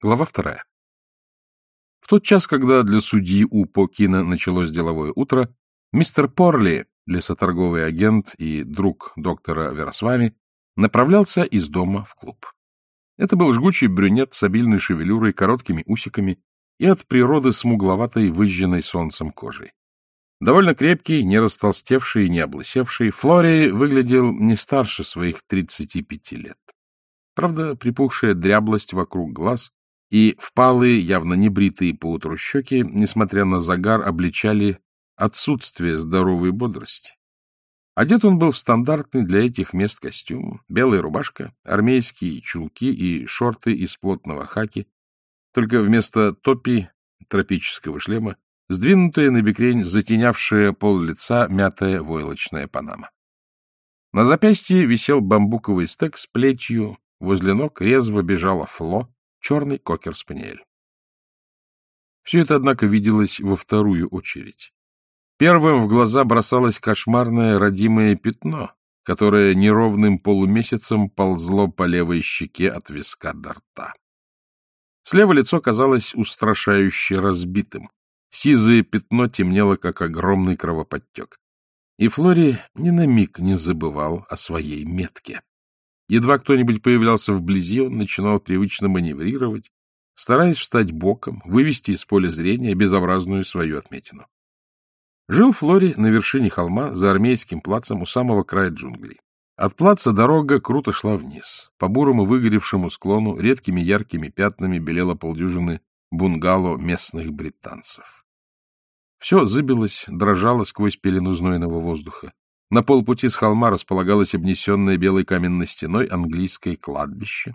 Глава вторая. В тот час, когда для судьи У Покина началось деловое утро, мистер Порли, лесоторговый агент и друг доктора Веросвами, направлялся из дома в клуб. Это был жгучий брюнет с обильной шевелюрой, короткими усиками и от природы смугловатой, выжженной солнцем кожей. Довольно крепкий, не растолстевший и не облысевший, Флори выглядел не старше своих 35 лет. Правда, припухшая дряблость вокруг глаз и впалые, явно небритые поутру щеки, несмотря на загар, обличали отсутствие здоровой бодрости. Одет он был в стандартный для этих мест костюм, белая рубашка, армейские чулки и шорты из плотного хаки, только вместо топи тропического шлема сдвинутая на бекрень, затенявшая пол лица мятая войлочная панама. На запястье висел бамбуковый стек с плетью, возле ног резво бежала Фло, черный кокер-спаниель. Все это, однако, виделось во вторую очередь. Первым в глаза бросалось кошмарное родимое пятно, которое неровным полумесяцем ползло по левой щеке от виска до рта. Слева лицо казалось устрашающе разбитым. Сизое пятно темнело, как огромный кровоподтек. И Флори ни на миг не забывал о своей метке. Едва кто-нибудь появлялся вблизи, он начинал привычно маневрировать, стараясь встать боком, вывести из поля зрения безобразную свою отметину. Жил Флори на вершине холма за армейским плацем у самого края джунглей. От плаца дорога круто шла вниз. По бурому выгоревшему склону редкими яркими пятнами белело полдюжины бунгало местных британцев. Все зыбилось, дрожало сквозь пелену знойного воздуха. На полпути с холма располагалось обнесенное белой каменной стеной английское кладбище.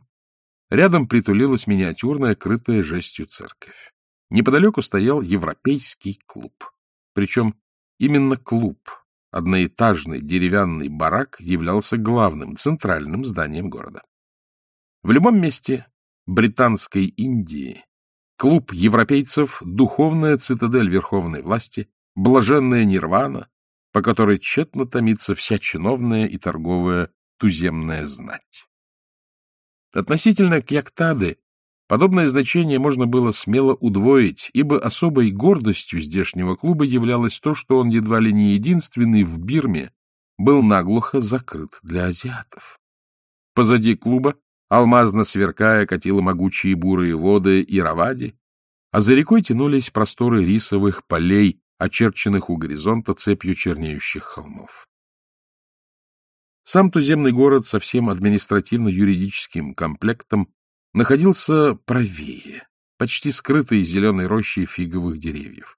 Рядом притулилась миниатюрная, крытая жестью церковь. Неподалеку стоял европейский клуб. Причем именно клуб, одноэтажный деревянный барак, являлся главным, центральным зданием города. В любом месте британской Индии клуб европейцев — духовная цитадель верховной власти, блаженная нирвана, по которой тщетно томится вся чиновная и торговая туземная знать. Относительно Кьяктады подобное значение можно было смело удвоить, ибо особой гордостью здешнего клуба являлось то, что он едва ли не единственный в Бирме был наглухо закрыт для азиатов. Позади клуба, алмазно сверкая, катило могучие бурые воды Иравади, а за рекой тянулись просторы рисовых полей, очерченных у горизонта цепью чернеющих холмов. Сам туземный город со всем административно-юридическим комплектом находился правее, почти скрытый зеленой рощей фиговых деревьев.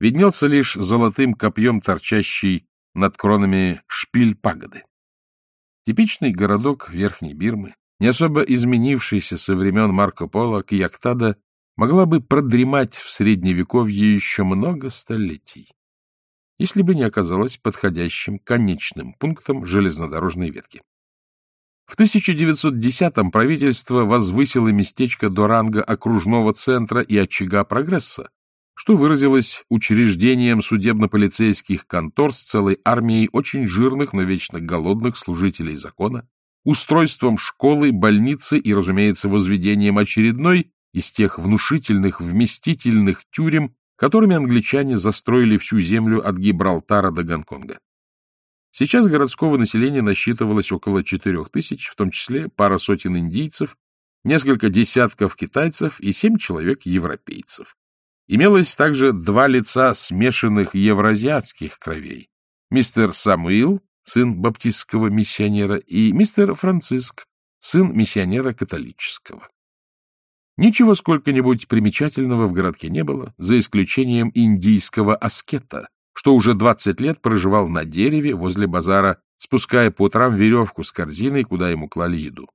Виднелся лишь золотым копьем торчащий над кронами шпиль пагоды. Типичный городок Верхней Бирмы, не особо изменившийся со времен Марко Поло, Кияктада могла бы продремать в Средневековье еще много столетий, если бы не оказалась подходящим конечным пунктом железнодорожной ветки. В 1910-м правительство возвысило местечко до ранга окружного центра и очага прогресса, что выразилось учреждением судебно-полицейских контор с целой армией очень жирных, но вечно голодных служителей закона, устройством школы, больницы и, разумеется, возведением очередной из тех внушительных, вместительных тюрем, которыми англичане застроили всю землю от Гибралтара до Гонконга. Сейчас городского населения насчитывалось около четырех тысяч, в том числе пара сотен индийцев, несколько десятков китайцев и семь человек европейцев. Имелось также два лица смешанных евразиатских кровей. Мистер Самуил, сын баптистского миссионера, и мистер Франциск, сын миссионера католического. Ничего сколько-нибудь примечательного в городке не было, за исключением индийского аскета, что уже двадцать лет проживал на дереве возле базара, спуская по утрам веревку с корзиной, куда ему клали еду.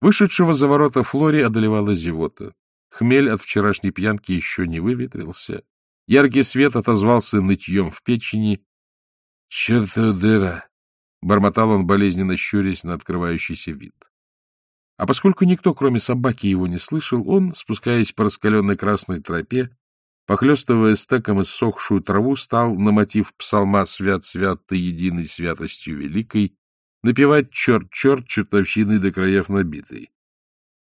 Вышедшего за ворота Флори одолевала зевота. Хмель от вчерашней пьянки еще не выветрился. Яркий свет отозвался нытьем в печени. — Чертова дыра! — бормотал он, болезненно щурясь на открывающийся вид. А поскольку никто, кроме собаки, его не слышал, он, спускаясь по раскаленной красной тропе, похлестывая стеком иссохшую траву, стал, на мотив псалма «Свят-свят ты единой святостью великой», напевать «Черт-черт, чертовщиной до краев набитый».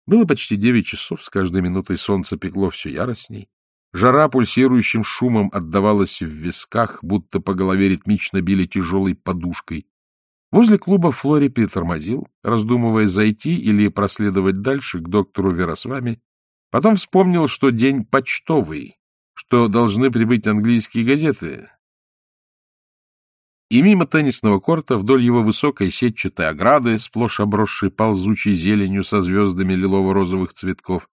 Было почти девять часов, с каждой минутой солнце пекло все яростней. Жара пульсирующим шумом отдавалась в висках, будто по голове ритмично били тяжелой подушкой. Возле клуба Флори притормозил, раздумывая зайти или проследовать дальше к доктору Веросвами. Потом вспомнил, что день почтовый, что должны прибыть английские газеты. И мимо теннисного корта, вдоль его высокой сетчатой ограды, сплошь обросшей ползучей зеленью со звездами лилово-розовых цветков,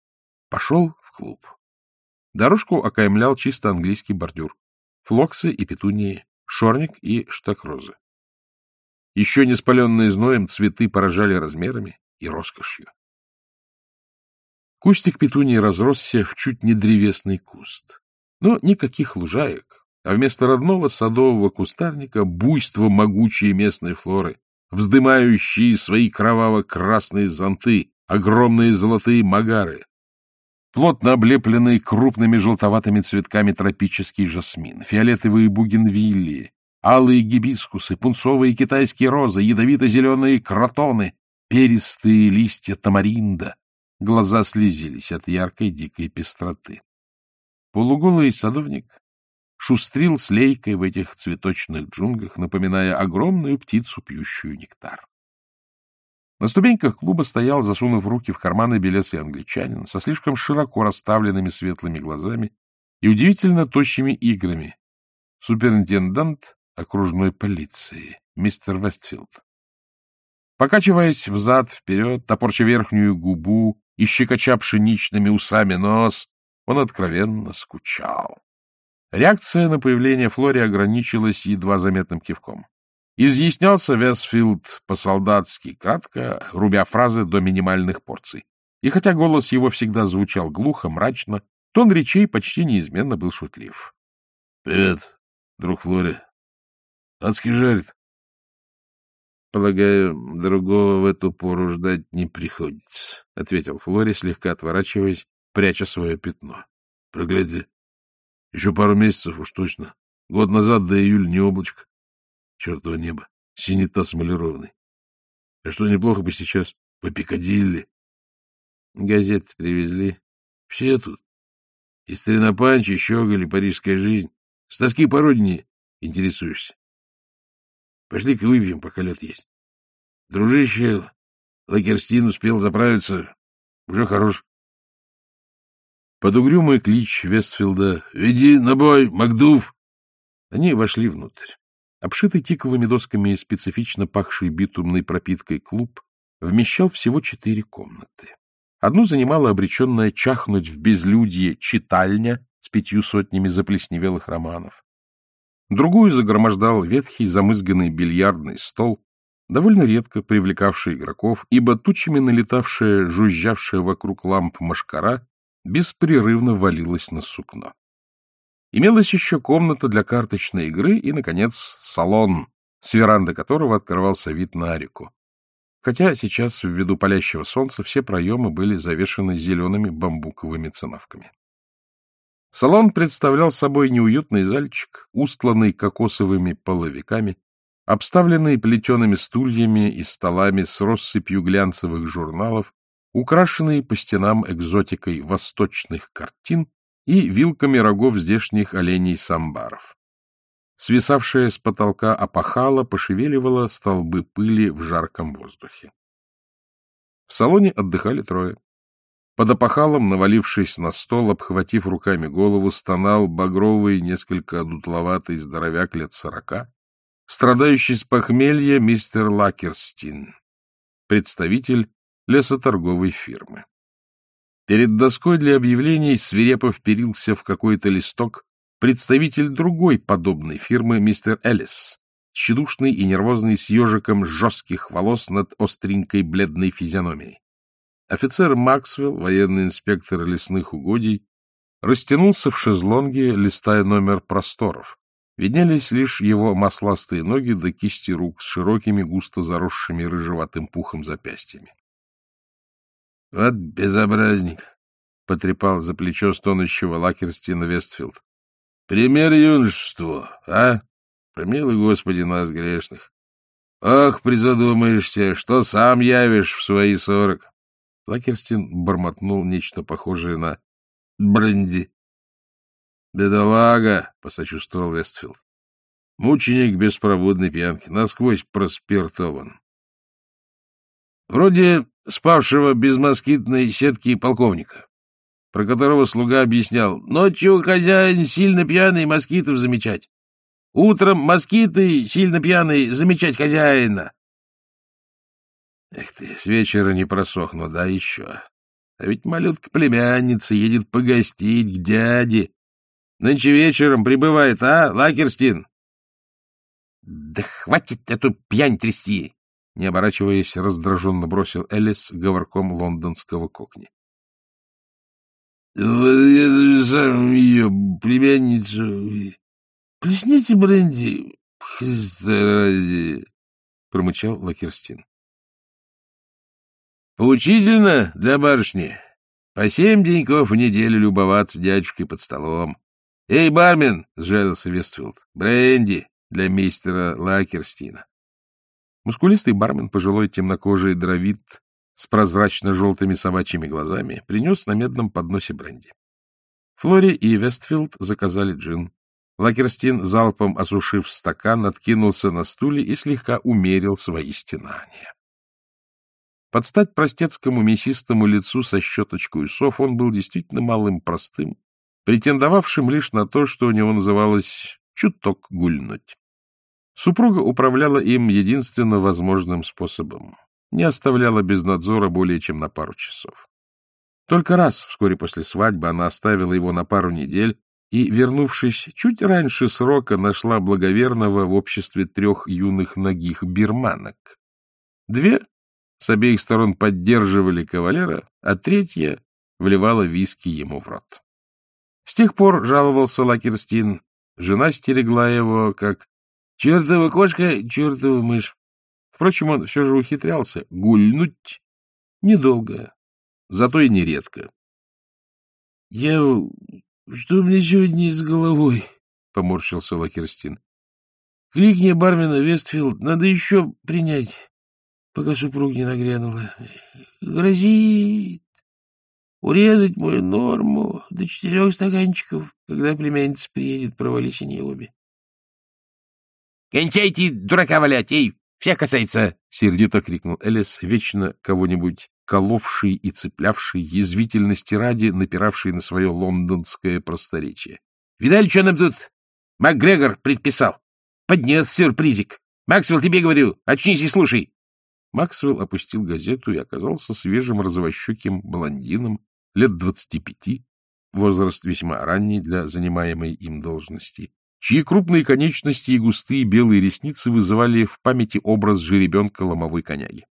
пошел в клуб. Дорожку окаймлял чисто английский бордюр. Флоксы и петунии, шорник и штакрозы. Еще не спаленные зноем цветы поражали размерами и роскошью. Кустик петунии разросся в чуть не древесный куст. Но никаких лужаек, а вместо родного садового кустарника буйство могучей местной флоры, вздымающие свои кроваво-красные зонты, огромные золотые магары, плотно облепленный крупными желтоватыми цветками тропический жасмин, фиолетовые бугенвиллии, алые гибискусы, пунцовые китайские розы, ядовито-зеленые кротоны, перистые листья тамаринда. Глаза слезились от яркой дикой пестроты. Полуголый садовник шустрил с лейкой в этих цветочных джунглях, напоминая огромную птицу, пьющую нектар. На ступеньках клуба стоял, засунув руки в карманы белесый англичанин со слишком широко расставленными светлыми глазами и удивительно тощими икрами. Суперинтендант окружной полиции, мистер Вестфилд. Покачиваясь взад-вперед, топорча верхнюю губу и щекоча пшеничными усами нос, он откровенно скучал. Реакция на появление Флори ограничилась едва заметным кивком. Изъяснялся Вестфилд по-солдатски, кратко, рубя фразы до минимальных порций. И хотя голос его всегда звучал глухо, мрачно, тон речей почти неизменно был шутлив. — Привет, друг Флори. Адски жарит. — Полагаю, другого в эту пору ждать не приходится, — ответил Флори, слегка отворачиваясь, пряча свое пятно. — Прогляди. Еще пару месяцев уж точно. Год назад до июля не облачко. Чертово небо. Синий таз малированный. А что, неплохо бы сейчас по Пикадилли. Газеты привезли. Все тут. И старина Панчи, и Щеголь, Парижская жизнь. С тоски по родине интересуешься. Пошли-ка выпьем, пока лед есть. Дружище, Лакерстин успел заправиться. Уже хорош. Под угрюмый клич Вестфилда «Веди на бой, Макдув!» Они вошли внутрь. Обшитый тиковыми досками и специфично пахший битумной пропиткой клуб вмещал всего четыре комнаты. Одну занимала обреченная чахнуть в безлюдье читальня с пятью сотнями заплесневелых романов. Другую загромождал ветхий замызганный бильярдный стол, довольно редко привлекавший игроков, ибо тучами налетавшая, жужжавшая вокруг ламп машкара беспрерывно валилась на сукно. Имелась еще комната для карточной игры и, наконец, салон, с веранды которого открывался вид на реку. Хотя сейчас, ввиду палящего солнца, все проемы были завешены зелеными бамбуковыми циновками. Салон представлял собой неуютный зальчик, устланный кокосовыми половиками, обставленный плетеными стульями и столами с россыпью глянцевых журналов, украшенный по стенам экзотикой восточных картин и вилками рогов здешних оленей-самбаров. Свисавшая с потолка опахала пошевеливала столбы пыли в жарком воздухе. В салоне отдыхали трое. Под опахалом, навалившись на стол, обхватив руками голову, стонал багровый, несколько одутловатый здоровяк лет сорока, страдающий с похмелья мистер Лакерстин, представитель лесоторговой фирмы. Перед доской для объявлений свирепо вперился в какой-то листок представитель другой подобной фирмы мистер Эллис, тщедушный и нервозный с ежиком жестких волос над остренькой бледной физиономией. Офицер Максвелл, военный инспектор лесных угодий, растянулся в шезлонге, листая номер просторов. Виднелись лишь его мосластые ноги да кисти рук с широкими, густо заросшими рыжеватым пухом запястьями. — Вот безобразник! — потрепал за плечо стонущего Лакерстина Вестфилд. — Пример юношеству, а? Помилуй, Господи, нас грешных. Ах, призадумаешься, что сам явишь в свои сорок. Лакерстин бормотнул нечто похожее на бренди. — Бедолага, — посочувствовал Вестфилд. — Мученик беспробудной пьянки, насквозь проспиртован. Вроде спавшего без москитной сетки полковника, про которого слуга объяснял, ночью хозяин сильно пьяный москитов замечать. Утром москиты сильно пьяный замечать хозяина. Эх ты, с вечера не просохну, да еще. А ведь малютка-племянница едет погостить к дяде. Нынче вечером прибывает, а, Лакерстин? — Да хватит эту пьянь трясти! — не оборачиваясь, раздраженно бросил Элис говорком лондонского кокни. — Я сам ее племянницу... — Плесните бренди, Христа ради! — промычал Лакерстин. Поучительно для барышни. По семь деньков в неделю любоваться дядюшкой под столом. — Эй, бармен! — сжалился Вестфилд. — Бренди для мистера Лакерстина. Мускулистый бармен, пожилой темнокожий дравид с прозрачно-желтыми собачьими глазами, принес на медном подносе бренди. Флори и Вестфилд заказали джин. Лакерстин, залпом осушив стакан, откинулся на стуле и слегка умерил свои стенания. Под стать простецкому мясистому лицу со щеточкой усов он был действительно малым простым, претендовавшим лишь на то, что у него называлось «чуток гульнуть». Супруга управляла им единственно возможным способом, не оставляла без надзора более чем на пару часов. Только раз, вскоре после свадьбы, она оставила его на пару недель и, вернувшись чуть раньше срока, нашла благоверного в обществе трех юных ногих бирманок. Две с обеих сторон поддерживали кавалера, а третья вливала виски ему в рот. С тех пор, жаловался Лакерстин, жена стерегла его, как чертова кошка, чертова мышь. Впрочем, он все же ухитрялся гульнуть недолго, зато и нередко. — Я... Что мне сегодня с головой? — поморщился Лакерстин. — Кликни бармена Вестфилд, надо еще принять пока супруга не нагрянула. Грозит урезать мою норму до четырех стаканчиков, когда племянница приедет, провались они обе. — Кончайте дурака валять, эй, всех касается! — сердито крикнул Элис, вечно кого-нибудь коловший и цеплявший, язвительности ради, напиравший на свое лондонское просторечие. — Видали, что нам тут МакГрегор предписал? Поднес сюрпризик. Максвелл, тебе говорю, очнись и слушай. Максвелл опустил газету и оказался свежим розовощеким блондином лет двадцати пяти, возраст весьма ранний для занимаемой им должности, чьи крупные конечности и густые белые ресницы вызывали в памяти образ жеребенка ломовой коняги.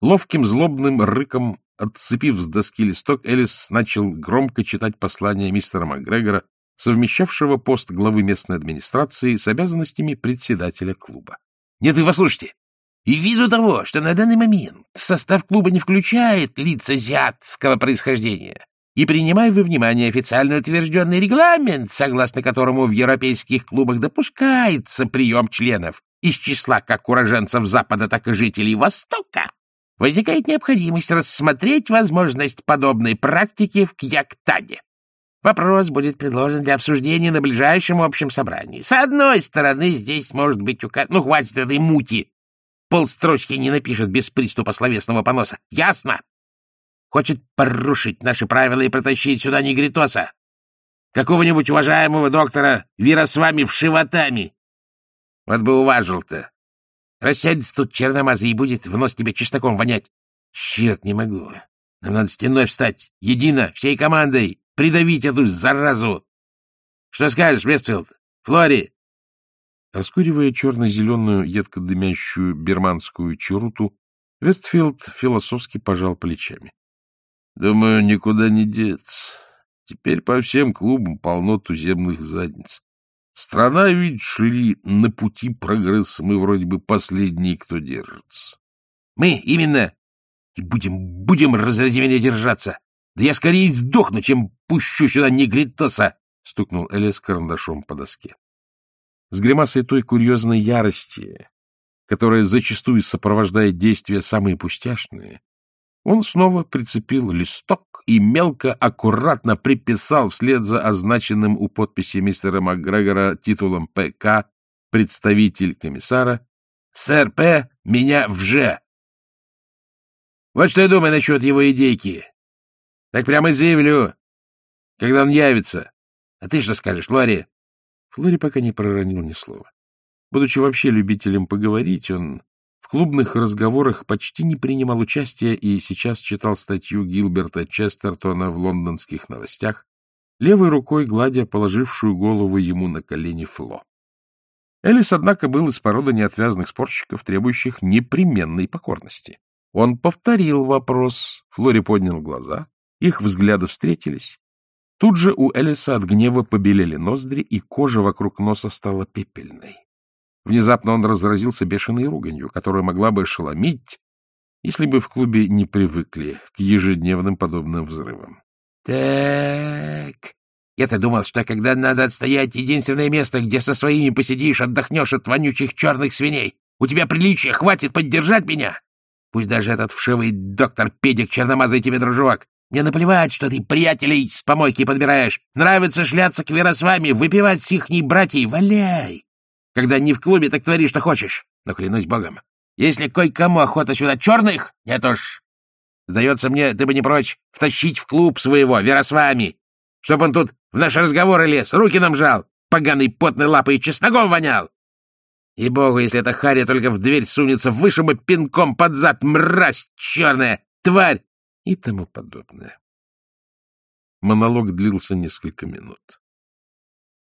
Ловким злобным рыком, отцепив с доски листок, Элис начал громко читать послание мистера МакГрегора, совмещавшего пост главы местной администрации с обязанностями председателя клуба. — Нет, вы послушайте! И ввиду того, что на данный момент состав клуба не включает лиц азиатского происхождения, и принимая во внимание официально утвержденный регламент, согласно которому в европейских клубах допускается прием членов из числа как уроженцев Запада, так и жителей Востока, возникает необходимость рассмотреть возможность подобной практики в Кьяктаде. Вопрос будет предложен для обсуждения на ближайшем общем собрании. С одной стороны, здесь может быть указано... Ну, хватит этой мути! Полстрочки не напишет без приступа словесного поноса. Ясно? Хочет порушить наши правила и протащить сюда негритоса. Какого-нибудь уважаемого доктора Верасвами вшивотами. Вот бы уважил-то. Рассядется тут черномазый и будет в нос тебе чесноком вонять. Черт, не могу. Нам надо стеной встать. Едино, всей командой. Придавить эту заразу. Что скажешь, Вестфилд? Флори, Раскуривая черно-зеленую, едко дымящую бирманскую черуту, Вестфилд философски пожал плечами. — Думаю, никуда не деться. Теперь по всем клубам полно туземных задниц. Страна, видишь ли, на пути прогресса. Мы вроде бы последние, кто держится. — Мы именно и будем, будем разрази меня держаться. Да я скорее сдохну, чем пущу сюда негритоса! — стукнул Эллис карандашом по доске с гримасой той курьезной ярости, которая зачастую сопровождает действия самые пустяшные, Он снова прицепил листок и мелко, аккуратно приписал вслед за означенным у подписи мистера МакГрегора титулом ПК представитель комиссара «Сэр П. меня вже». Вот что я думаю насчет его идейки. Так прямо заявлю, когда он явится. А ты что скажешь, Флори? Флори пока не проронил ни слова. Будучи вообще любителем поговорить, он в клубных разговорах почти не принимал участия и сейчас читал статью Гилберта Честертона в лондонских новостях, левой рукой гладя положившую голову ему на колени Фло. Элис, однако, был из породы неотвязных спорщиков, требующих непременной покорности. Он повторил вопрос. Флори поднял глаза. Их взгляды встретились. Тут же у Элиса от гнева побелели ноздри, и кожа вокруг носа стала пепельной. Внезапно он разразился бешеной руганью, которая могла бы ошеломить, если бы в клубе не привыкли к ежедневным подобным взрывам. — Так, я-то думал, что когда надо отстоять единственное место, где со своими посидишь, отдохнешь от вонючих черных свиней, у тебя приличия хватит поддержать меня? Пусть даже этот вшивый доктор Педик черномазый тебе дружок. Мне наплевать, что ты приятелей с помойки подбираешь. Нравится шляться к вами, выпивать с ихней братьей. Валяй! Когда не в клубе, так твори, что хочешь. Но клянусь богом, если кое-кому охота сюда черных, нет уж. Сдается мне, ты бы не прочь втащить в клуб своего Веросвами, чтоб он тут в наши разговоры лез, руки нам жал, поганый потной лапой и чесноком вонял. И богу, если эта харя только в дверь сунется, вышибы пинком под зад, мразь черная, тварь! И тому подобное. Монолог длился несколько минут.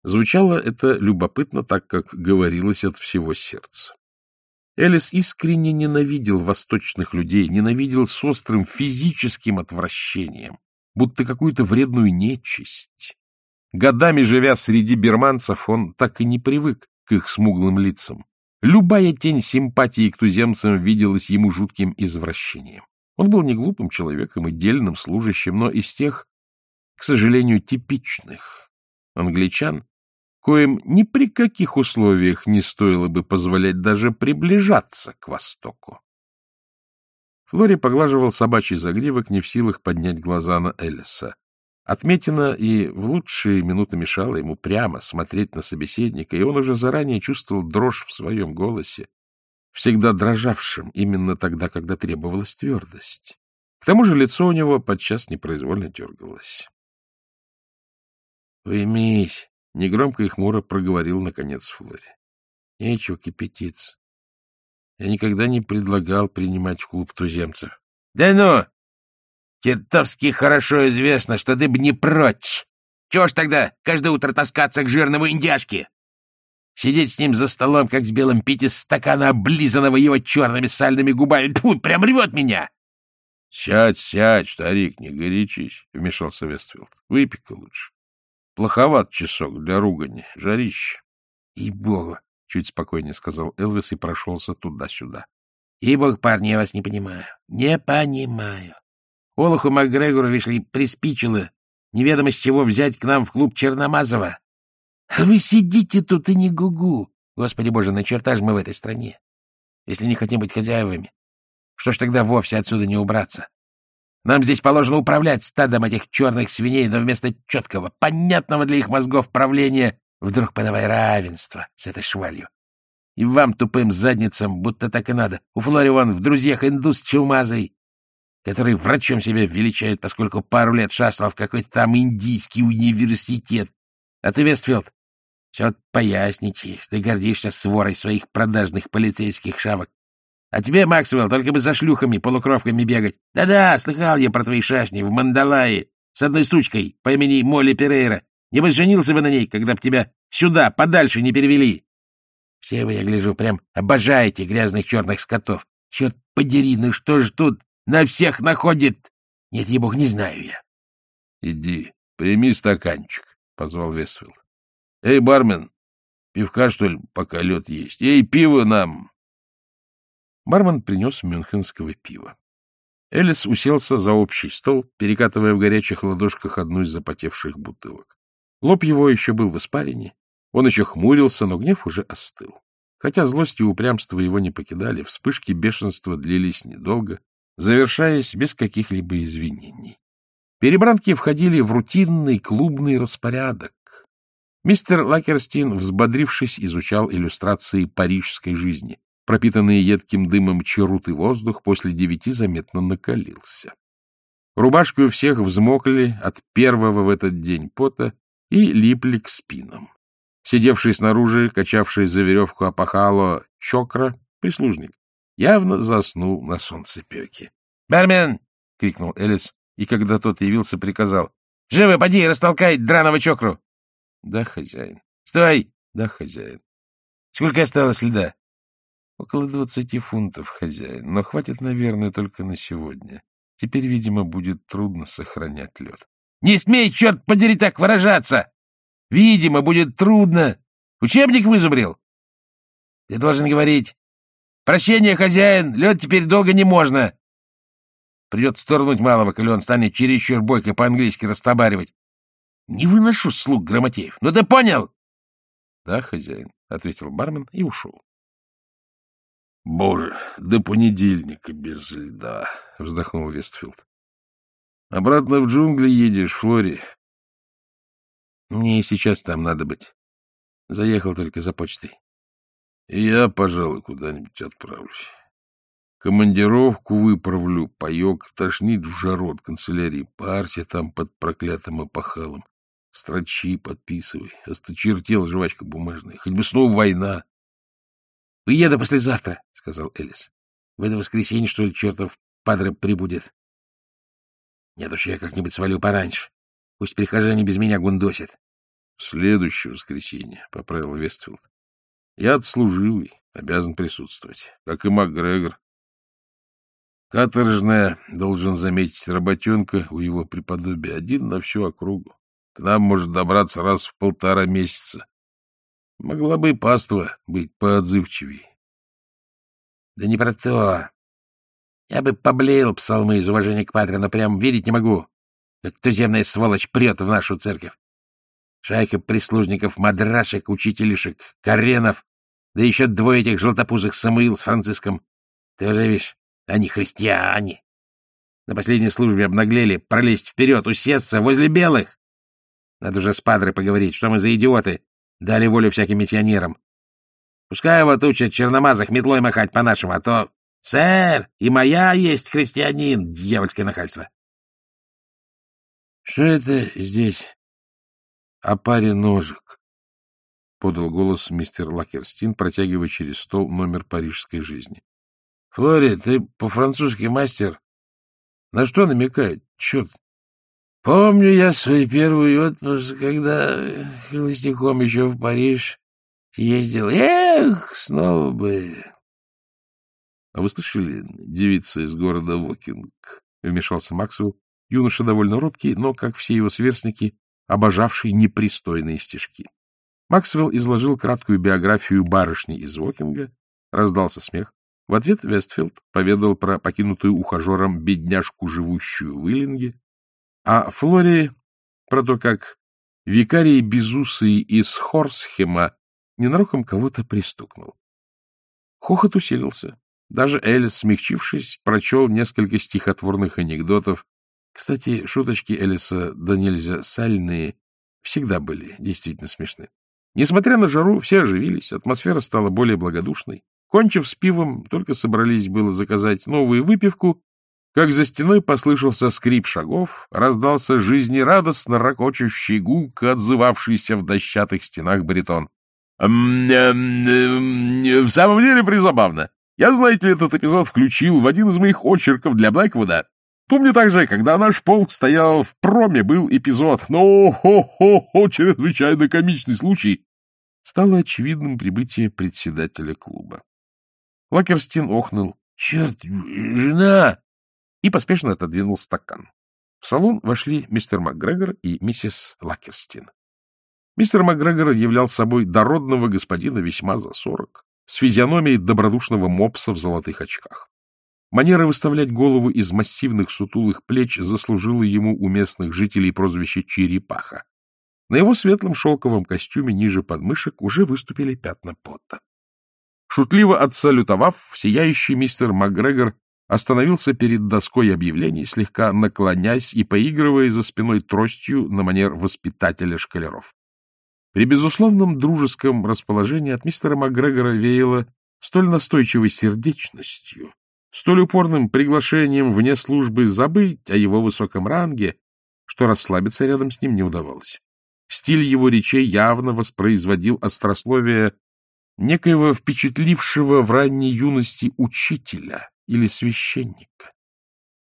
Звучало это любопытно, так как говорилось от всего сердца. Элис искренне ненавидел восточных людей, ненавидел с острым физическим отвращением, будто какую-то вредную нечисть. Годами живя среди берманцев, он так и не привык к их смуглым лицам. Любая тень симпатии к туземцам виделась ему жутким извращением. Он был не глупым человеком и дельным служащим, но из тех, к сожалению, типичных англичан, коим ни при каких условиях не стоило бы позволять даже приближаться к Востоку. Флори поглаживал собачий загривок, не в силах поднять глаза на Элиса. Отметина и в лучшие минуты мешала ему прямо смотреть на собеседника, и он уже заранее чувствовал дрожь в своем голосе, всегда дрожавшим именно тогда, когда требовалась твердость. К тому же лицо у него подчас непроизвольно дергалось. — Уймись, — негромко и хмуро проговорил, наконец, Флори. — Нечего кипятиться. Я никогда не предлагал принимать в клуб туземцев. — Да ну! Чертовски хорошо известно, что ты бы не прочь. Чего ж тогда каждое утро таскаться к жирному индяшке? Сидеть с ним за столом, как с белым пить из стакана, облизанного его черными сальными губами. Тьфу, прям рвет меня! — Сядь, сядь, старик, не горячись, — вмешался Вестфилд. — Выпей-ка лучше. Плоховат часок для ругани, жарища. — Ей-богу, — чуть спокойнее сказал Эллис и прошелся туда-сюда. — Ей-бог, парни, я вас не понимаю. Не понимаю. Олуху МакГрегору, видишь ли, приспичило неведомо с чего взять к нам в клуб черномазого. А вы сидите тут и не гугу. Господи боже, на черта же мы в этой стране. Если не хотим быть хозяевами, что ж тогда вовсе отсюда не убраться? Нам здесь положено управлять стадом этих черных свиней, но вместо четкого, понятного для их мозгов правления вдруг подавай равенство с этой швалью. И вам, тупым задницам, будто так и надо. У Флори в друзьях индус чумазый который врачом себя величает, поскольку пару лет шастал в какой-то там индийский университет. А ты, Вестфилд, все поясничаешь, ты гордишься сворой своих продажных полицейских шавок. А тебе, Максвелл, только бы за шлюхами, полукровками бегать. Да-да, слыхал я про твои шашни в Мандалае с одной сучкой по имени Молли Перейра. Небось, женился бы на ней, когда б тебя сюда, подальше не перевели. Все вы, я гляжу, прям обожаете грязных черных скотов. Черт подери, ну что ж тут на всех находит. Нет, ей-бог, не знаю я. — Иди, прими стаканчик, — позвал Вестфилд. — Эй, бармен, пивка, что ли, пока лед есть? Эй, пиво нам! Бармен принес мюнхенского пива. Элис уселся за общий стол, перекатывая в горячих ладошках одну из запотевших бутылок. Лоб его еще был в испарине. Он еще хмурился, но гнев уже остыл. Хотя злость и упрямство его не покидали, вспышки бешенства длились недолго, завершаясь без каких-либо извинений. Перебранки входили в рутинный клубный распорядок. Мистер Лакерстин, взбодрившись, изучал иллюстрации парижской жизни. Пропитанный едким дымом черутый воздух после девяти заметно накалился. Рубашки у всех взмокли от первого в этот день пота и липли к спинам. Сидевший снаружи, качавший за веревку опахало чокра, прислужник, явно заснул на солнцепеке. «Бармен!» — крикнул Элис, и когда тот явился, приказал. «Живо, поди, растолкай драного чокру!» «Да, хозяин». «Стой!» «Да, хозяин». «Сколько осталось льда?» «Около двадцати фунтов, хозяин, но хватит, наверное, только на сегодня. Теперь, видимо, будет трудно сохранять лед». «Не смей, черт подери, так выражаться! Видимо, будет трудно. Учебник вызубрил?» «Ты должен говорить. Прощение, хозяин, лед теперь долго не можно. Придется турнуть малого, коли он станет чересчур бойко по-английски растабаривать. Не выношу слуг Грамотеев. Ну ты понял? — Да, хозяин, — ответил бармен и ушел. — Боже, до понедельника без льда, — вздохнул Вестфилд. — Обратно в джунгли едешь, Флори? — Мне и сейчас там надо быть. Заехал только за почтой. — Я, пожалуй, куда-нибудь отправлюсь. Командировку выправлю, паек тошнит в жару от канцелярии. Парься там под проклятым опахалом. Строчи, подписывай. Осточертел жвачка бумажная. Хоть бы снова война. — Уеду послезавтра, — сказал Элис. — В это воскресенье, что ли, чертов падре прибудет? — Нет уж, я как-нибудь свалю пораньше. Пусть прихожане без меня гундосят. — В следующее воскресенье, — поправил Вестфилд. — Я-то служивый, обязан присутствовать, как и МакГрегор. Каторжная, должен заметить, работенка у его преподобия один на всю округу. К нам может добраться раз в полтора месяца. Могла бы и паства быть поотзывчивей. Да не про то. Я бы поблеял псалмы из уважения к Патре, но прям видеть не могу, как туземная сволочь прет в нашу церковь. Шайка прислужников, мадрашек, учителишек, каренов, да еще двое этих желтопузых Самуил с Франциском. Ты уже видишь, они христиане. На последней службе обнаглели пролезть вперед, усесться возле белых. Надо уже с падре поговорить, что мы за идиоты. Дали волю всяким миссионерам. Пускай вот учат черномазых метлой махать по-нашему, а то... Сэр, и моя есть христианин, дьявольское нахальство. — Что это здесь? — О паре ножек, — подал голос мистер Лакерстин, протягивая через стол номер парижской жизни. — Флори, ты по-французски мастер? На что намекает? Черт! Помню я свой первый отпуск, когда холостяком еще в Париж ездил. Эх, снова бы! — А вы слышали, девица из города Вокинг? — вмешался Максвелл, юноша довольно робкий, но, как все его сверстники, обожавший непристойные стишки. Максвелл изложил краткую биографию барышни из Вокинга, раздался смех. В ответ Вестфилд поведал про покинутую ухажером бедняжку, живущую в Иллинге, а Флори про то, как викарий Безусый из Хорсхема ненароком кого-то пристукнул. Хохот усилился. Даже Элис, смягчившись, прочел несколько стихотворных анекдотов. Кстати, шуточки Элиса да нельзя сальные всегда были действительно смешны. Несмотря на жару, все оживились, атмосфера стала более благодушной. Кончив с пивом, только собрались было заказать новую выпивку, как за стеной послышался скрип шагов, раздался жизнерадостно ракочущий гулко отзывавшийся в дощатых стенах баритон. «В самом деле призабавно. Я, знаете ли, этот эпизод включил в один из моих очерков для Блэквуда. Помню также, когда наш полк стоял в проме, был эпизод. Но, хо-хо-хо, чрезвычайно комичный случай. Стало очевидным прибытие председателя клуба. Лакерстин охнул. — Черт, жена! И поспешно отодвинул стакан. В салон вошли мистер МакГрегор и миссис Лакерстин. Мистер МакГрегор являл собой дородного господина весьма за сорок, с физиономией добродушного мопса в золотых очках. Манера выставлять голову из массивных сутулых плеч заслужила ему у местных жителей прозвище «черепаха». На его светлом шелковом костюме ниже подмышек уже выступили пятна пота. Шутливо отсалютовав, сияющий мистер МакГрегор остановился перед доской объявлений, слегка наклонясь и поигрывая за спиной тростью на манер воспитателя шкалеров. При безусловном дружеском расположении от мистера Макгрегора веяло столь настойчивой сердечностью, столь упорным приглашением вне службы забыть о его высоком ранге, что расслабиться рядом с ним не удавалось. Стиль его речей явно воспроизводил острословие некоего впечатлившего в ранней юности учителя или священника.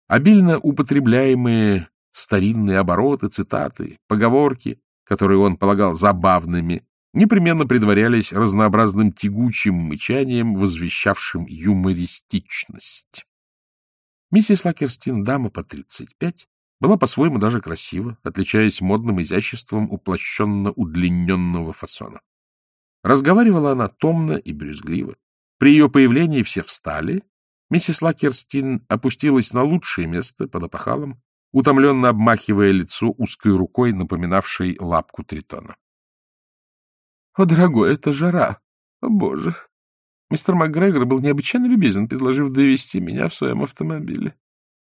Обильно употребляемые старинные обороты, цитаты, поговорки, которые он полагал забавными, непременно предварялись разнообразным тягучим мычанием, возвещавшим юмористичность. Миссис Лакерстин, дама по тридцать пять, была по-своему даже красива, отличаясь модным изяществом уплощенно удлиненного фасона. Разговаривала она томно и брюзгливо. При ее появлении все встали. Миссис Лакерстин опустилась на лучшее место под опахалом, утомленно обмахивая лицо узкой рукой, напоминавшей лапку тритона. — О, дорогой, это жара! О, боже! Мистер МакГрегор был необычайно любезен, предложив довести меня в своем автомобиле.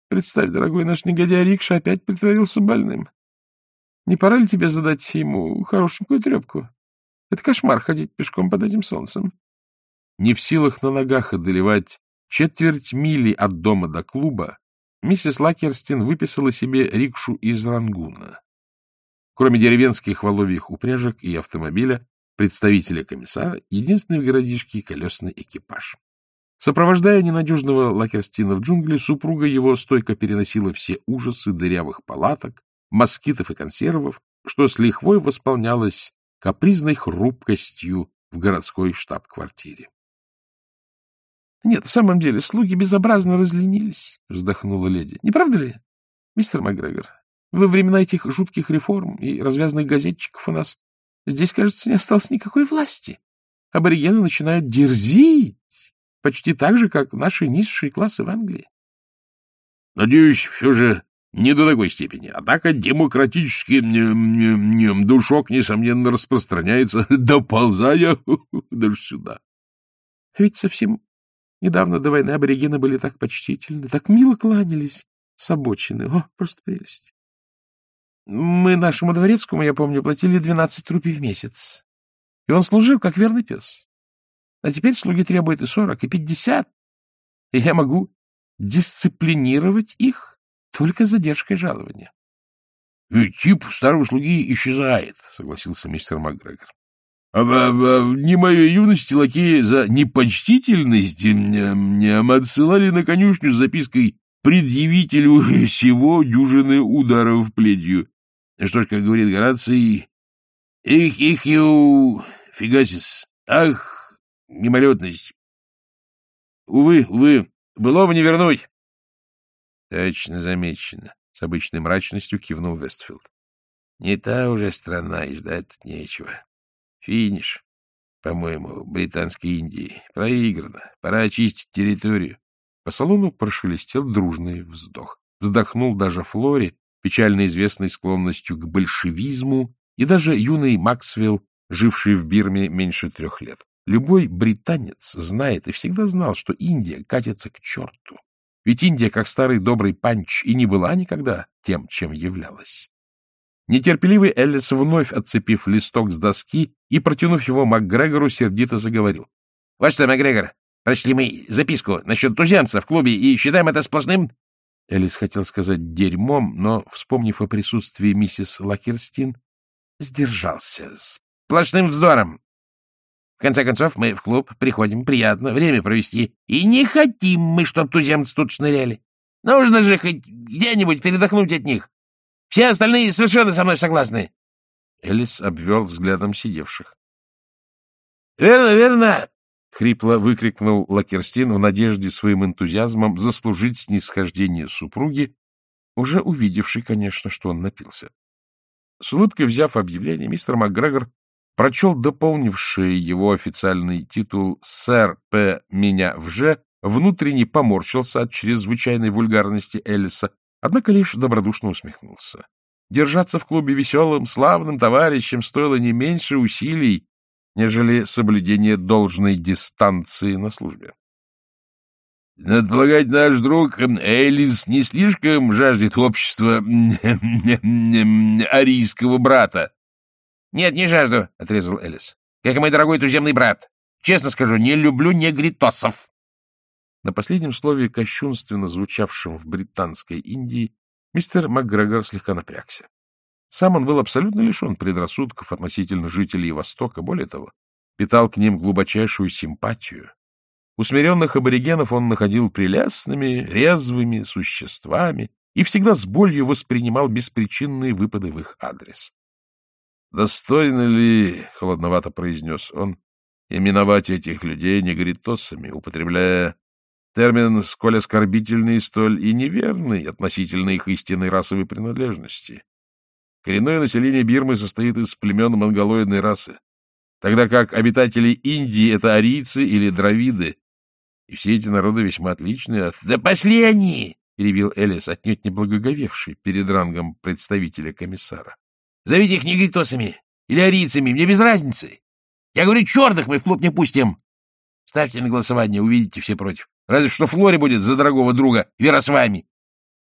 Представь, дорогой, наш негодяй Рикша опять притворился больным. Не пора ли тебе задать ему хорошенькую трепку? Это кошмар ходить пешком под этим солнцем. Не в силах на ногах одолевать четверть мили от дома до клуба, миссис Лакерстин выписала себе рикшу из Рангуна. Кроме деревенских воловьих упряжек и автомобиля, представителя комиссара, единственный в городишке колесный экипаж. Сопровождая ненадежного Лакерстина в джунгли, супруга его стойко переносила все ужасы дырявых палаток, москитов и консервов, что с лихвой восполнялось капризной хрупкостью в городской штаб-квартире. — Нет, в самом деле, слуги безобразно разленились, — вздохнула леди. — Не правда ли, мистер Макгрегор? Во времена этих жутких реформ и развязанных газетчиков у нас здесь, кажется, не осталось никакой власти. Аборигены начинают дерзить, почти так же, как наши низшие классы в Англии. — Надеюсь, все же не до такой степени. Однако демократический душок, несомненно, распространяется, доползая даже сюда. Ведь совсем недавно до войны аборигены были так почтительны, так мило кланялись с обочины. О, просто прелесть. Мы нашему дворецкому, я помню, платили двенадцать рупий в месяц. И он служил, как верный пес. А теперь слуги требуют и сорок, и пятьдесят. И я могу дисциплинировать их только задержкой жалования. — Тип старого слуги исчезает, — согласился мистер МакГрегор. А, а, а в не моей юности лакеи за непочтительность не отсылали на конюшню с запиской предъявителю всего дюжины ударов плетью. Что ж, как говорит Гораций, эх, eheu, fugaces, ах, мимолетность. Увы, увы, былого не вернуть. — Точно замечено, — с обычной мрачностью кивнул Вестфилд. — Не та уже страна, и ждать нечего. Финиш, по-моему, британской Индии. Проиграно. Пора очистить территорию. По салону прошелестел дружный вздох. Вздохнул даже Флори, печально известной склонностью к большевизму, и даже юный Максвелл, живший в Бирме меньше трех лет. Любой британец знает и всегда знал, что Индия катится к черту. Ведь Индия, как старый добрый панч, и не была никогда тем, чем являлась. Нетерпеливый Эллис, вновь отцепив листок с доски и, протянув его МакГрегору, сердито заговорил. — Вот что, МакГрегор, прочли мы записку насчет туземца в клубе и считаем это сплошным... Эллис хотел сказать «дерьмом», но, вспомнив о присутствии миссис Лакерстин, сдержался. — Сплошным вздором. В конце концов, мы в клуб приходим приятно время провести, и не хотим мы, чтоб туземцы тут шныряли. Нужно же хоть где-нибудь передохнуть от них. Все остальные совершенно со мной согласны. Элис обвел взглядом сидевших. — Верно, верно! — хрипло выкрикнул Лакерстин в надежде своим энтузиазмом заслужить снисхождение супруги, уже увидевший, конечно, что он напился. С улыбкой взяв объявление, мистер МакГрегор прочел дополнивший его официальный титул «Сэр П. Меня в Ж», внутренне поморщился от чрезвычайной вульгарности Эллиса, однако лишь добродушно усмехнулся. Держаться в клубе веселым, славным товарищем стоило не меньше усилий, нежели соблюдение должной дистанции на службе. Надо полагать, наш друг Элис не слишком жаждет общества арийского брата. — Нет, не жажду, — отрезал Элис. — Как и мой дорогой туземный брат. Честно скажу, не люблю негритосов. На последнем слове, кощунственно звучавшем в британской Индии, мистер МакГрегор слегка напрягся. Сам он был абсолютно лишен предрассудков относительно жителей Востока, более того, питал к ним глубочайшую симпатию. Усмиренных аборигенов он находил прелестными, резвыми существами и всегда с болью воспринимал беспричинные выпады в их адрес. «Достойно ли, — холодновато произнес он, — именовать этих людей негритосами, употребляя Термин сколь оскорбительный столь и неверный относительно их истинной расовой принадлежности. Коренное население Бирмы состоит из племен монголоидной расы, тогда как обитатели Индии — это арийцы или дравиды, и все эти народы весьма отличны от... — Да пошли они! — перебил Элис, отнюдь не благоговевший перед рангом представителя комиссара. — Зовите их негритосами или арийцами, мне без разницы. Я говорю, черных мы в клуб не пустим. Ставьте на голосование, увидите все против. Разве что Флоре будет за дорогого друга. Вера с вами.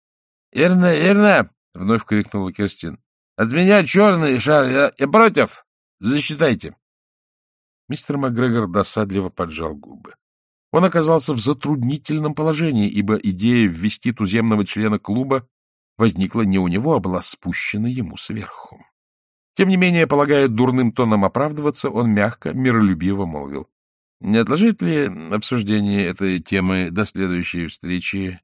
— Верно, верно, — вновь крикнула Керстин. — От меня черный шар. Я, я против. Засчитайте. Мистер МакГрегор досадливо поджал губы. Он оказался в затруднительном положении, ибо идея ввести туземного члена клуба возникла не у него, а была спущена ему сверху. Тем не менее, полагая дурным тоном оправдываться, он мягко, миролюбиво молвил. Не отложить ли обсуждение этой темы до следующей встречи?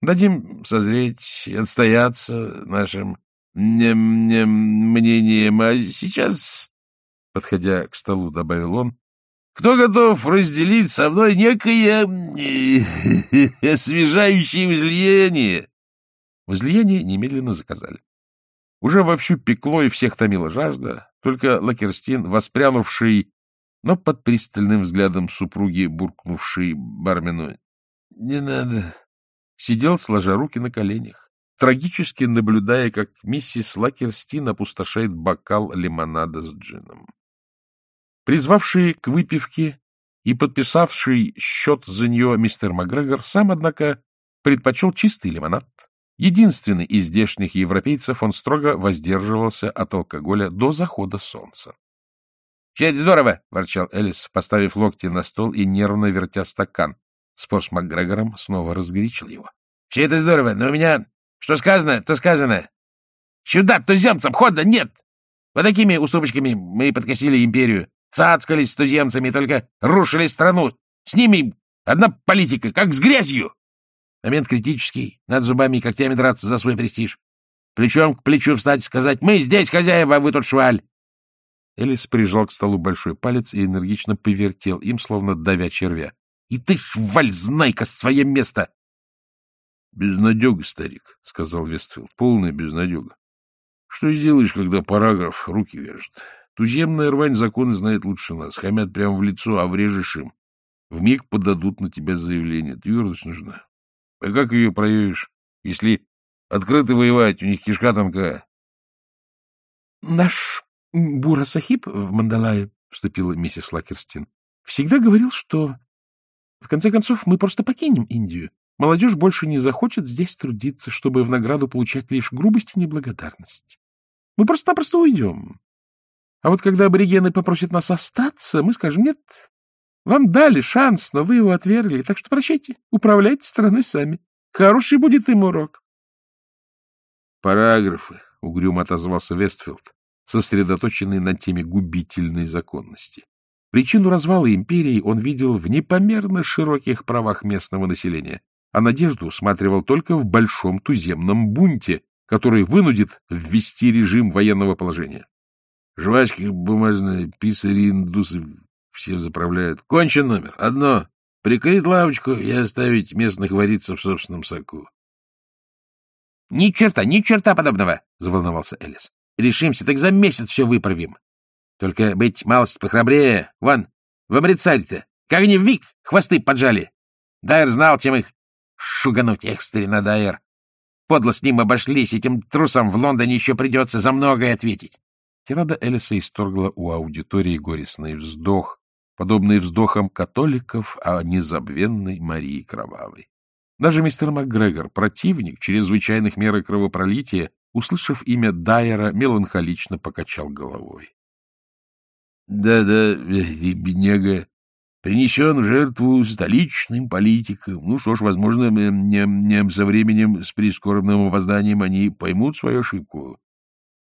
Дадим созреть, отстояться нашим мнением. А сейчас, подходя к столу, добавил он, кто готов разделить со мной некое освежающее возлияние? Возлияние немедленно заказали. Уже вовсю пекло и всех томила жажда, только Лакерстин, воспрянувший но под пристальным взглядом супруги, буркнувшей бармену «Не надо», сидел, сложа руки на коленях, трагически наблюдая, как миссис Лакерстин опустошает бокал лимонада с джином. Призвавший к выпивке и подписавший счет за нее мистер Макгрегор сам, однако, предпочел чистый лимонад. Единственный из здешних европейцев он строго воздерживался от алкоголя до захода солнца. — Все это здорово! — ворчал Элис, поставив локти на стол и нервно вертя стакан. Спор с Макгрегором снова разгорячил его. — Все это здорово, но у меня что сказано, то сказано. Сюда туземцам хода нет! Вот такими уступочками мы подкосили империю, цацкались с туземцами, только рушили страну. С ними одна политика, как с грязью. Момент критический, над зубами и когтями драться за свой престиж. Плечом к плечу встать и сказать «Мы здесь хозяева, а вы тут шваль». Элис прижал к столу большой палец и энергично повертел им, словно давя червя. — И ты, шваль, знай-ка свое место! — Безнадега, старик, — сказал Вестфилд, — полная безнадега. Что сделаешь, когда параграф руки вяжет? Туземная рвань законы знает лучше нас, хамят прямо в лицо, а врежешь им. Вмиг подадут на тебя заявление. Твердость нужна. А как ее проявишь, если открыто воевать, у них кишка тонкая? — Наш — Бура Сахиб в Мандалае, — вступила миссис Лакерстин, — всегда говорил, что, в конце концов, мы просто покинем Индию. Молодежь больше не захочет здесь трудиться, чтобы в награду получать лишь грубость и неблагодарность. Мы просто-напросто уйдем. А вот когда аборигены попросят нас остаться, мы скажем, нет, вам дали шанс, но вы его отвергли, так что прощайте, управляйте страной сами. Хороший будет им урок. Параграфы, — угрюмо отозвался Вестфилд сосредоточенный на теме губительной законности. Причину развала империи он видел в непомерно широких правах местного населения, а надежду усматривал только в большом туземном бунте, который вынудит ввести режим военного положения. Жвачки бумажные, писари, индусы все заправляют. Кончен номер. Одно — прикрыть лавочку и оставить местных вариться в собственном соку. — Ни черта, ни черта подобного! — заволновался Элис. Решимся, так за месяц все выправим. Только быть малость похрабрее. Вон, в амрицаре-то, как они вмиг хвосты поджали. Дайер знал, чем их шугануть. Эх, старина Дайер. Подло с ним обошлись, этим трусам в Лондоне еще придется за многое ответить. Тирада Элиса исторгла у аудитории горестный вздох, подобные вздохам католиков о незабвенной Марии Кровавой. Даже мистер МакГрегор, противник чрезвычайных мер кровопролития, услышав имя Дайера, меланхолично покачал головой. Да-да, бедняга, принесен в жертву столичным политикам. Ну что ж, возможно, со временем, с прискорбным опозданием они поймут свою ошибку.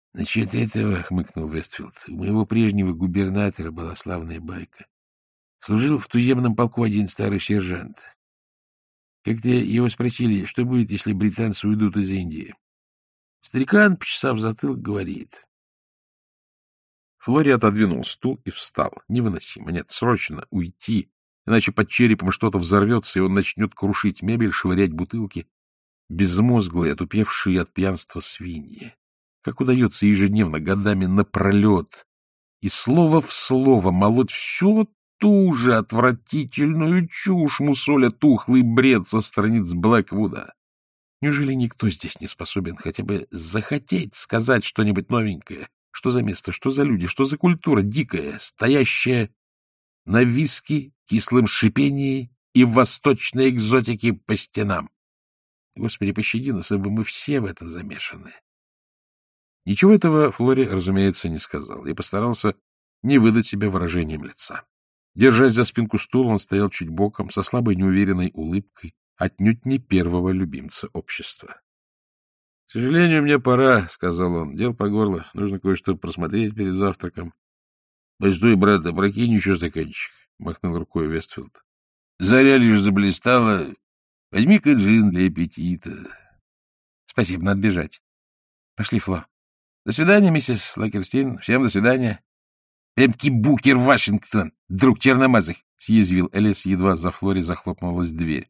— Насчет этого, — хмыкнул Вестфилд, — у моего прежнего губернатора была славная байка. Служил в туземном полку один старый сержант. Как-то его спросили, что будет, если британцы уйдут из Индии. Старикан, почесав затылок, говорит. Флори отодвинул стул и встал. Невыносимо. Нет, срочно уйти, иначе под черепом что-то взорвется, и он начнет крушить мебель, швырять бутылки. Безмозглые, отупевшие от пьянства свиньи. Как удается ежедневно, годами напролет, и слово в слово молоть все ту же отвратительную чушь мусоля тухлый бред со страниц Блэквуда. Неужели никто здесь не способен хотя бы захотеть сказать что-нибудь новенькое? Что за место, что за люди, что за культура дикая, стоящая на виски, кислым шипении и восточной экзотике по стенам? Господи, пощади нас, ибо мы все в этом замешаны. Ничего этого Флори, разумеется, не сказал и постарался не выдать себе выражением лица. Держась за спинку стула, он стоял чуть боком, со слабой неуверенной улыбкой, отнюдь не первого любимца общества. — К сожалению, мне пора, — сказал он. — Дел по горло. Нужно кое-что просмотреть перед завтраком. — Постой, брат, опрокинь еще стаканчик, — махнул рукой Вестфилд. — Заря лишь заблистала. Возьми-ка джин для аппетита. — Спасибо, надо бежать. — Пошли, Фло. — До свидания, миссис Лакерстин. Всем до свидания. Прям-таки букер Вашингтон, друг черномазых, — съязвил Элис, едва за Флори захлопнулась дверь.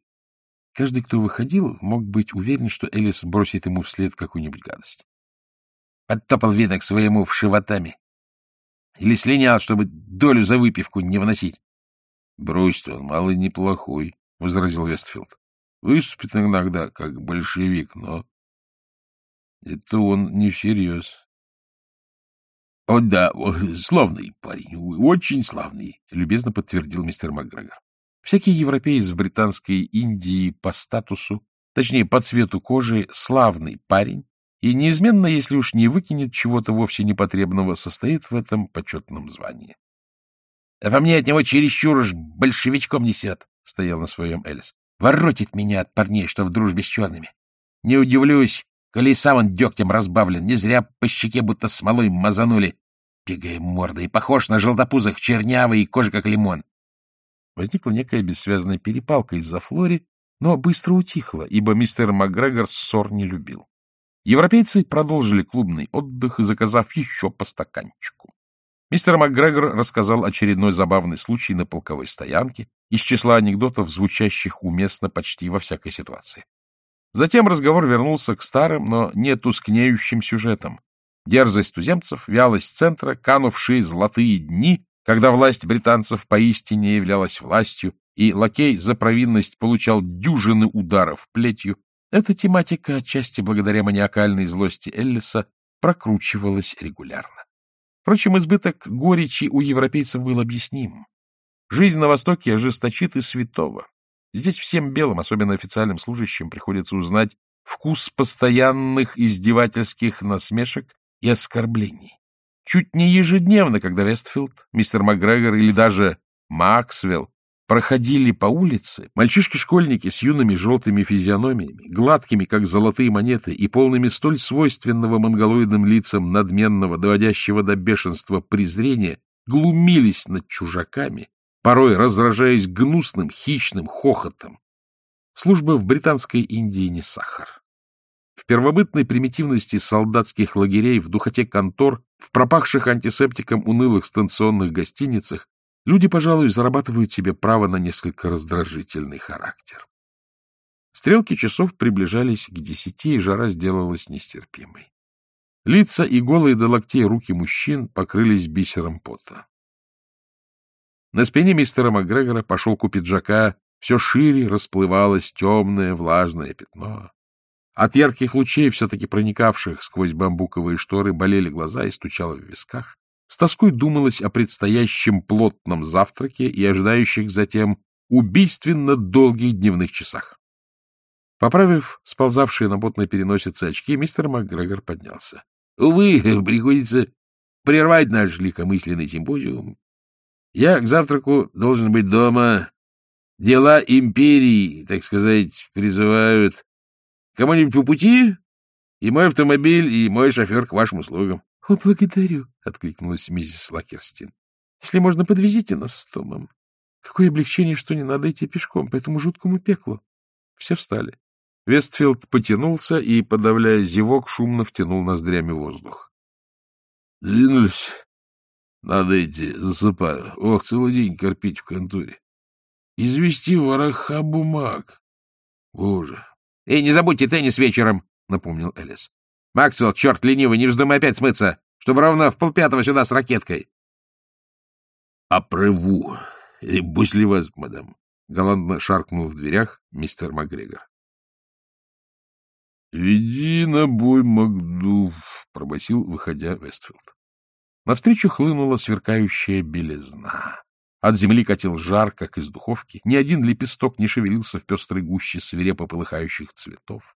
Каждый, кто выходил, мог быть уверен, что Элис бросит ему вслед какую-нибудь гадость. Потопал щенок к своему Вшивотами. Или слинял, чтобы долю за выпивку не вносить. — Брось-то, он малый неплохой, — возразил Вестфилд. — Выступит иногда как большевик, но это он не всерьез. — О, да, славный парень, очень славный, — любезно подтвердил мистер МакГрегор. Всякий европеец в британской Индии по статусу, точнее, по цвету кожи, славный парень, и неизменно, если уж не выкинет чего-то вовсе непотребного, состоит в этом почетном звании. — А по мне от него чересчур уж большевичком несет, — стоял на своем Элис. — Воротит меня от парней, что в дружбе с черными. Не удивлюсь, коли сам он дегтем разбавлен, не зря по щеке будто смолой мазанули. Пегая морда и похож на желтопузых, чернявый и кожа как лимон. Возникла некая бессвязная перепалка из-за Флори, но быстро утихла, ибо мистер МакГрегор ссор не любил. Европейцы продолжили клубный отдых, заказав еще по стаканчику. Мистер МакГрегор рассказал очередной забавный случай на полковой стоянке из числа анекдотов, звучащих уместно почти во всякой ситуации. Затем разговор вернулся к старым, но не тускнеющим сюжетам. Дерзость туземцев, вялость центра, канувшие золотые дни, когда власть британцев поистине являлась властью, и лакей за провинность получал дюжины ударов плетью, эта тематика, отчасти благодаря маниакальной злости Эллиса, прокручивалась регулярно. Впрочем, избыток горечи у европейцев был объясним. Жизнь на Востоке ожесточит и святого. Здесь всем белым, особенно официальным служащим, приходится узнать вкус постоянных издевательских насмешек и оскорблений. Чуть не ежедневно, когда Вестфилд, мистер МакГрегор или даже Максвелл проходили по улице, мальчишки-школьники с юными желтыми физиономиями, гладкими, как золотые монеты, и полными столь свойственного монголоидным лицам надменного, доводящего до бешенства презрения, глумились над чужаками, порой разражаясь гнусным, хищным хохотом. Служба в британской Индии не сахар. В первобытной примитивности солдатских лагерей, в духоте контор, в пропахших антисептиком унылых станционных гостиницах люди, пожалуй, зарабатывают себе право на несколько раздражительный характер. Стрелки часов приближались к десяти, и жара сделалась нестерпимой. Лица и голые до локтей руки мужчин покрылись бисером пота. На спине мистера МакГрегора по шелку пиджака все шире расплывалось темное влажное пятно. От ярких лучей, все-таки проникавших сквозь бамбуковые шторы, болели глаза и стучало в висках. с тоской думалось о предстоящем плотном завтраке и ожидающих затем убийственно долгих дневных часах. Поправив сползавшие на потной переносице очки, мистер МакГрегор поднялся. — Увы, приходится прервать наш легкомысленный симпозиум. Я к завтраку должен быть дома. Дела империи, так сказать, призывают. Кому-нибудь по пути? И мой автомобиль, и мой шофер к вашим услугам. — О, благодарю, — откликнулась миссис Лакерстин. — Если можно, подвезите нас с Томом. Какое облегчение, что не надо идти пешком по этому жуткому пеклу. Все встали. Вестфилд потянулся и, подавляя зевок, шумно втянул ноздрями воздух. — Двинулись. Надо идти, засыпаю. Ох, целый день корпить в конторе. Извести вороха бумаг. Боже. — Эй, не забудьте теннис вечером, — напомнил Элис. — Максвелл, черт ленивый, не вздумай опять смыться, чтобы ровно в полпятого сюда с ракеткой. — Après vous. И будь ли вас, мадам? — галантно шаркнул в дверях мистер Макгрегор. — Веди на бой, Макдув, — пробасил, выходя Вестфилд. Навстречу хлынула сверкающая белизна. От земли катил жар, как из духовки. Ни один лепесток не шевелился в пестрой гуще свирепо полыхающих цветов.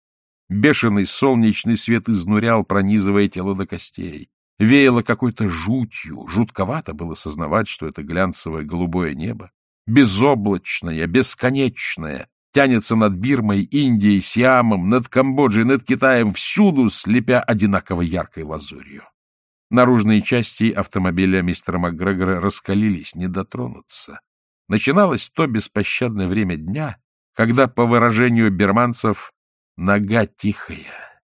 Бешеный солнечный свет изнурял, пронизывая тело до костей. Веяло какой-то жутью. Жутковато было сознавать, что это глянцевое голубое небо. Безоблачное, бесконечное, тянется над Бирмой, Индией, Сиамом, над Камбоджей, над Китаем, всюду слепя одинаково яркой лазурью. Наружные части автомобиля мистера МакГрегора раскалились, не дотронуться. Начиналось то беспощадное время дня, когда, по выражению берманцев, нога тихая.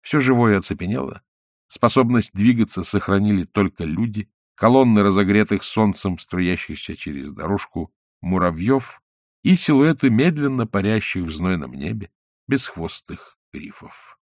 Все живое оцепенело, способность двигаться сохранили только люди, колонны разогретых солнцем, струящихся через дорожку, муравьев и силуэты медленно парящих в знойном небе бесхвостых грифов.